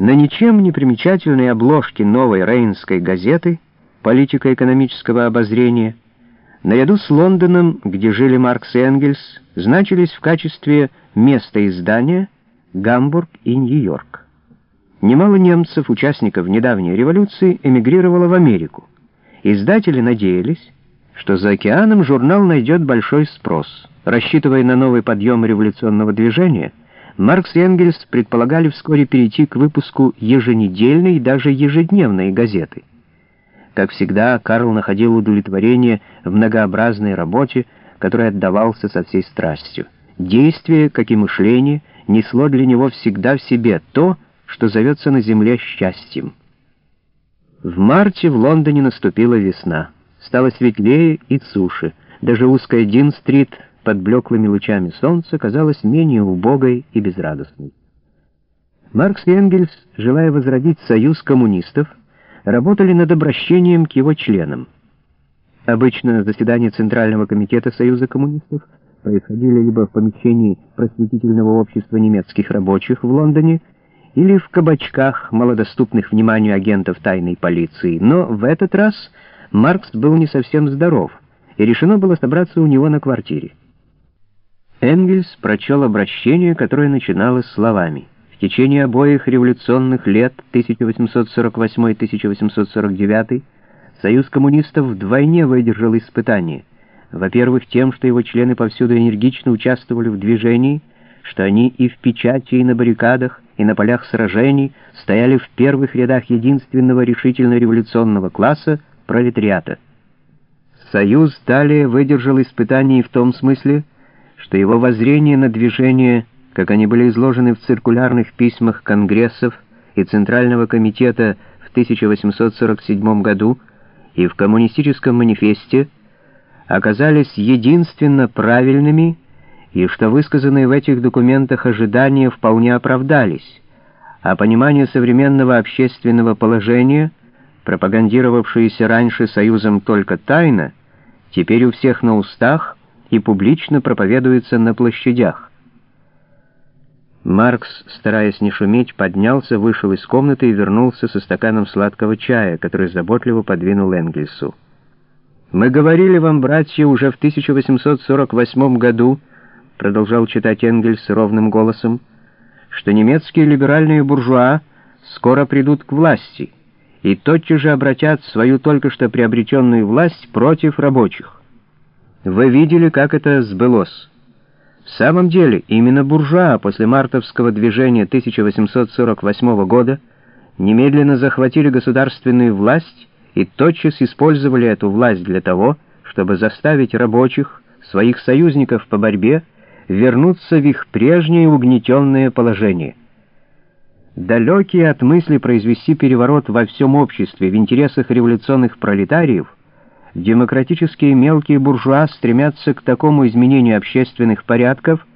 На ничем не примечательной обложке новой рейнской газеты политико-экономического обозрения наряду с Лондоном, где жили Маркс и Энгельс, значились в качестве места издания Гамбург и Нью-Йорк. Немало немцев, участников недавней революции, эмигрировало в Америку. Издатели надеялись, что за океаном журнал найдет большой спрос. Рассчитывая на новый подъем революционного движения, Маркс и Энгельс предполагали вскоре перейти к выпуску еженедельной и даже ежедневной газеты. Как всегда, Карл находил удовлетворение в многообразной работе, которой отдавался со всей страстью. Действие, как и мышление, несло для него всегда в себе то, что зовется на земле счастьем. В марте в Лондоне наступила весна. Стало светлее и суше. Даже узкая Дин-стрит под блеклыми лучами солнца казалась менее убогой и безрадостной. Маркс и Энгельс, желая возродить союз коммунистов, работали над обращением к его членам. Обычно заседания Центрального комитета Союза коммунистов происходили либо в помещении просветительного общества немецких рабочих в Лондоне, или в кабачках, малодоступных вниманию агентов тайной полиции. Но в этот раз Маркс был не совсем здоров, и решено было собраться у него на квартире. Энгельс прочел обращение, которое начиналось словами. В течение обоих революционных лет 1848-1849 Союз коммунистов вдвойне выдержал испытание. Во-первых, тем, что его члены повсюду энергично участвовали в движении, что они и в печати, и на баррикадах, и на полях сражений стояли в первых рядах единственного решительно революционного класса — пролетариата. Союз далее выдержал испытание в том смысле, что его воззрение на движение, как они были изложены в циркулярных письмах Конгрессов и Центрального комитета в 1847 году и в Коммунистическом манифесте, оказались единственно правильными и что высказанные в этих документах ожидания вполне оправдались, а понимание современного общественного положения, пропагандировавшееся раньше Союзом только тайно, теперь у всех на устах и публично проповедуется на площадях. Маркс, стараясь не шуметь, поднялся, вышел из комнаты и вернулся со стаканом сладкого чая, который заботливо подвинул Энгельсу. «Мы говорили вам, братья, уже в 1848 году, продолжал читать Энгельс ровным голосом, что немецкие либеральные буржуа скоро придут к власти и тотчас же обратят свою только что приобретенную власть против рабочих. Вы видели, как это сбылось. В самом деле, именно буржуа после мартовского движения 1848 года немедленно захватили государственную власть и тотчас использовали эту власть для того, чтобы заставить рабочих, своих союзников по борьбе, вернуться в их прежнее угнетенное положение. Далекие от мысли произвести переворот во всем обществе в интересах революционных пролетариев, демократические мелкие буржуа стремятся к такому изменению общественных порядков,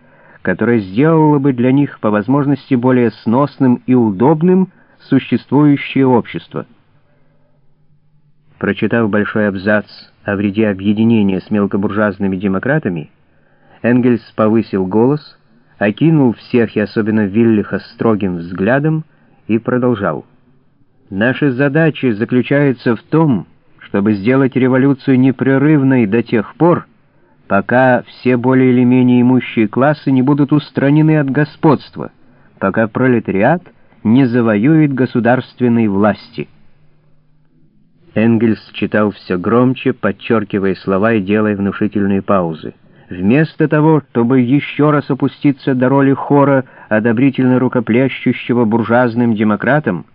которое сделало бы для них по возможности более сносным и удобным существующее общество. Прочитав большой абзац о вреде объединения с мелкобуржуазными демократами, Энгельс повысил голос, окинул всех и особенно Виллиха строгим взглядом и продолжал. «Наша задача заключается в том, чтобы сделать революцию непрерывной до тех пор, пока все более или менее имущие классы не будут устранены от господства, пока пролетариат не завоюет государственной власти». Энгельс читал все громче, подчеркивая слова и делая внушительные паузы. Вместо того, чтобы еще раз опуститься до роли хора, одобрительно рукоплещущего буржуазным демократам,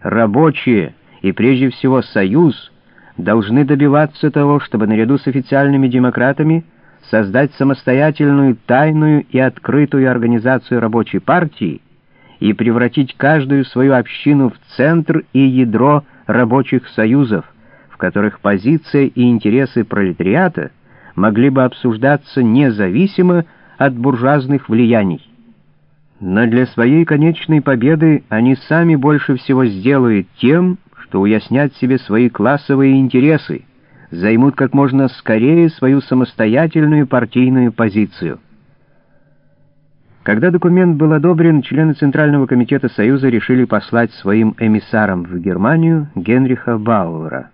рабочие и прежде всего Союз должны добиваться того, чтобы наряду с официальными демократами создать самостоятельную, тайную и открытую организацию рабочей партии и превратить каждую свою общину в центр и ядро рабочих союзов, в которых позиция и интересы пролетариата — могли бы обсуждаться независимо от буржуазных влияний. Но для своей конечной победы они сами больше всего сделают тем, что уяснят себе свои классовые интересы, займут как можно скорее свою самостоятельную партийную позицию. Когда документ был одобрен, члены Центрального комитета Союза решили послать своим эмиссаром в Германию Генриха Бауэра.